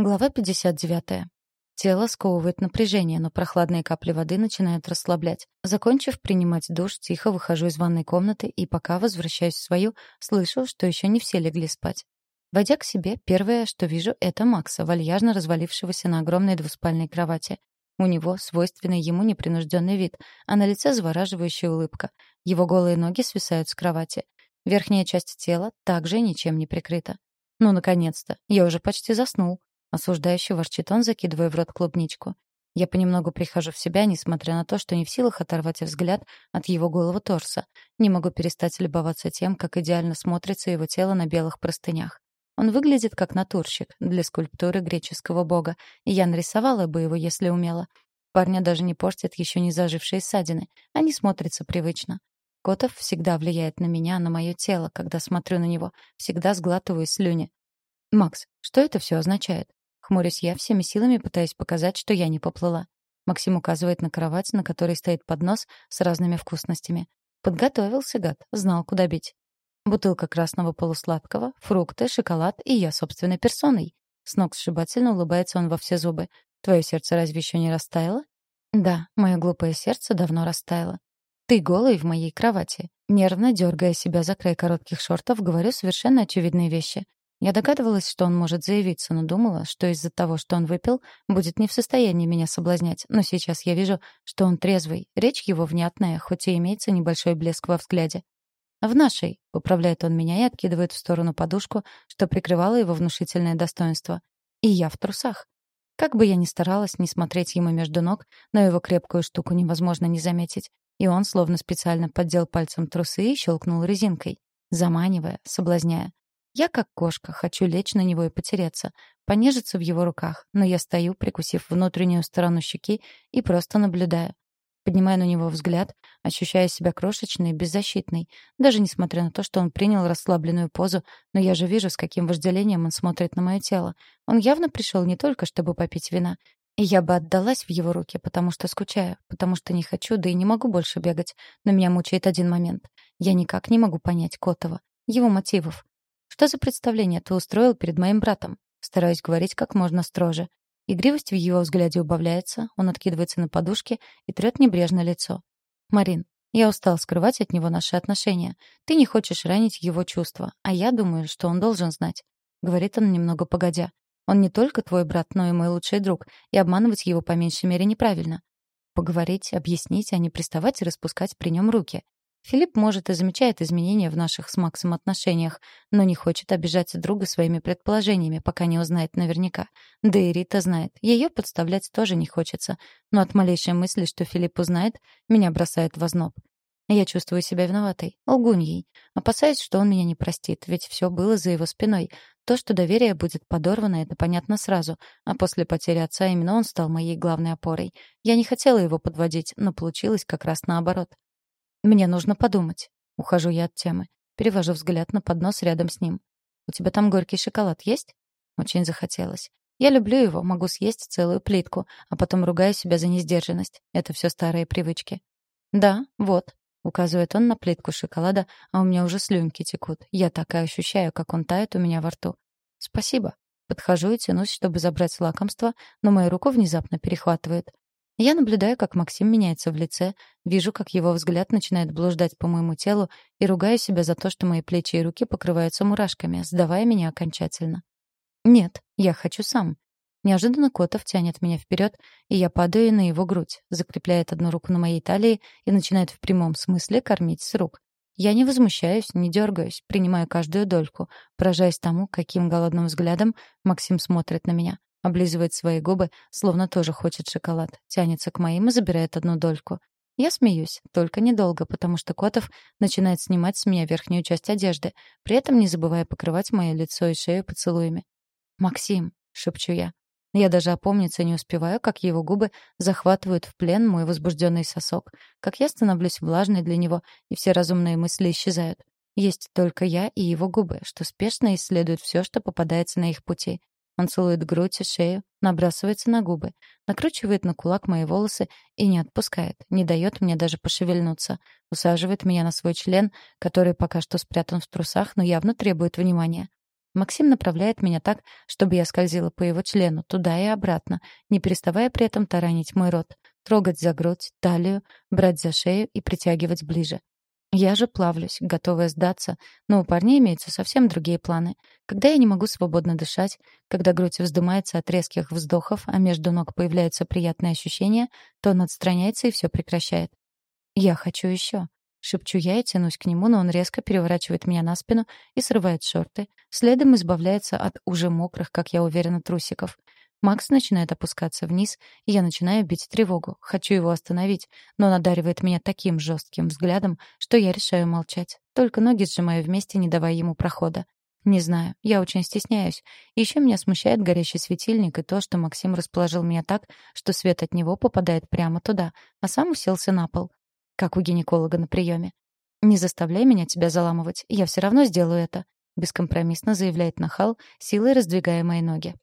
Глава 59. Тело сковывает напряжение, но прохладные капли воды начинают расслаблять. Закончив принимать душ, тихо выхожу из ванной комнаты и пока возвращаюсь в свою, слышу, что еще не все легли спать. Войдя к себе, первое, что вижу, это Макса, вальяжно развалившегося на огромной двуспальной кровати. У него свойственный ему непринужденный вид, а на лице завораживающая улыбка. Его голые ноги свисают с кровати. Верхняя часть тела также ничем не прикрыта. Ну, наконец-то, я уже почти заснул. Осуждающе ворчит он, закидывая в рот клубничку. Я понемногу прихожу в себя, несмотря на то, что не в силах оторвать взгляд от его голого торса. Не могу перестать любоваться тем, как идеально смотрится его тело на белых простынях. Он выглядит как натурщик для скульптуры греческого бога, и я нарисовала бы его, если умела. Парня даже не портят еще не зажившие ссадины. Они смотрятся привычно. Котов всегда влияет на меня, на мое тело, когда смотрю на него. Всегда сглатываю слюни. «Макс, что это все означает?» Хмурюсь я, всеми силами пытаясь показать, что я не поплыла. Максим указывает на кровать, на которой стоит поднос с разными вкусностями. Подготовился, гад, знал, куда бить. Бутылка красного полусладкого, фрукты, шоколад и я собственной персоной. С ног сшибательно улыбается он во все зубы. Твое сердце разве еще не растаяло? Да, мое глупое сердце давно растаяло. Ты голый в моей кровати. Нервно дергая себя за край коротких шортов, говорю совершенно очевидные вещи. Я догадывалась, что он может заявиться, но думала, что из-за того, что он выпил, будет не в состоянии меня соблазнять. Но сейчас я вижу, что он трезвый, речь его внятная, хоть и имеется небольшой блеск во взгляде. «В нашей», — поправляет он меня и откидывает в сторону подушку, что прикрывало его внушительное достоинство. «И я в трусах». Как бы я ни старалась не смотреть ему между ног, но его крепкую штуку невозможно не заметить. И он словно специально поддел пальцем трусы и щелкнул резинкой, заманивая, соблазняя. Я, как кошка, хочу лечь на него и потереться, понежиться в его руках, но я стою, прикусив внутреннюю сторону щеки и просто наблюдаю. Поднимая на него взгляд, ощущая себя крошечной и беззащитной, даже несмотря на то, что он принял расслабленную позу, но я же вижу, с каким вожделением он смотрит на мое тело. Он явно пришел не только, чтобы попить вина. И я бы отдалась в его руки, потому что скучаю, потому что не хочу, да и не могу больше бегать. Но меня мучает один момент. Я никак не могу понять Котова, его мотивов. Что за представление ты устроил перед моим братом? Стараюсь говорить как можно строже. Игривость в его взгляде убавляется, он откидывается на подушке и трёт небрежно лицо. «Марин, я устал скрывать от него наши отношения. Ты не хочешь ранить его чувства, а я думаю, что он должен знать», — говорит он немного погодя. «Он не только твой брат, но и мой лучший друг, и обманывать его по меньшей мере неправильно. Поговорить, объяснить, а не приставать и распускать при нем руки. Филипп, может, и замечает изменения в наших с Максом отношениях, но не хочет обижать друга своими предположениями, пока не узнает наверняка. Да и Рита знает. Ее подставлять тоже не хочется. Но от малейшей мысли, что Филипп узнает, меня бросает в озноб. Я чувствую себя виноватой, лгуньей. Опасаюсь, что он меня не простит, ведь все было за его спиной. То, что доверие будет подорвано, это понятно сразу. А после потери отца именно он стал моей главной опорой. Я не хотела его подводить, но получилось как раз наоборот. Мне нужно подумать. Ухожу я от темы. Перевожу взгляд на поднос рядом с ним. У тебя там горький шоколад есть? Очень захотелось. Я люблю его, могу съесть целую плитку, а потом ругаю себя за несдержанность. Это все старые привычки. Да, вот. Указывает он на плитку шоколада, а у меня уже слюнки текут. Я так и ощущаю, как он тает у меня во рту. Спасибо. Подхожу и тянусь, чтобы забрать лакомство, но мою руку внезапно перехватывает. Я наблюдаю, как Максим меняется в лице, вижу, как его взгляд начинает блуждать по моему телу и ругаю себя за то, что мои плечи и руки покрываются мурашками, сдавая меня окончательно. Нет, я хочу сам. Неожиданно Котов тянет меня вперед, и я падаю на его грудь, закрепляет одну руку на моей талии и начинает в прямом смысле кормить с рук. Я не возмущаюсь, не дергаюсь, принимаю каждую дольку, поражаясь тому, каким голодным взглядом Максим смотрит на меня. Облизывает свои губы, словно тоже хочет шоколад. Тянется к моим и забирает одну дольку. Я смеюсь, только недолго, потому что Котов начинает снимать с меня верхнюю часть одежды, при этом не забывая покрывать мое лицо и шею поцелуями. «Максим», — шепчу я. Я даже опомниться не успеваю, как его губы захватывают в плен мой возбужденный сосок, как я становлюсь влажной для него, и все разумные мысли исчезают. Есть только я и его губы, что спешно исследуют все, что попадается на их пути. Он целует грудь и шею, набрасывается на губы, накручивает на кулак мои волосы и не отпускает, не дает мне даже пошевельнуться, усаживает меня на свой член, который пока что спрятан в трусах, но явно требует внимания. Максим направляет меня так, чтобы я скользила по его члену, туда и обратно, не переставая при этом таранить мой рот, трогать за грудь, талию, брать за шею и притягивать ближе. Я же плавлюсь, готовая сдаться, но у парня имеются совсем другие планы. Когда я не могу свободно дышать, когда грудь вздымается от резких вздохов, а между ног появляются приятные ощущения, то он отстраняется и все прекращает. «Я хочу еще», — шепчу я и тянусь к нему, но он резко переворачивает меня на спину и срывает шорты, следом избавляется от уже мокрых, как я уверена, трусиков. Макс начинает опускаться вниз, и я начинаю бить тревогу. Хочу его остановить, но он одаривает меня таким жестким взглядом, что я решаю молчать. Только ноги сжимаю вместе, не давая ему прохода. Не знаю, я очень стесняюсь. Еще меня смущает горящий светильник и то, что Максим расположил меня так, что свет от него попадает прямо туда, а сам уселся на пол. Как у гинеколога на приеме. «Не заставляй меня тебя заламывать, я все равно сделаю это», — бескомпромиссно заявляет нахал, силой раздвигая мои ноги.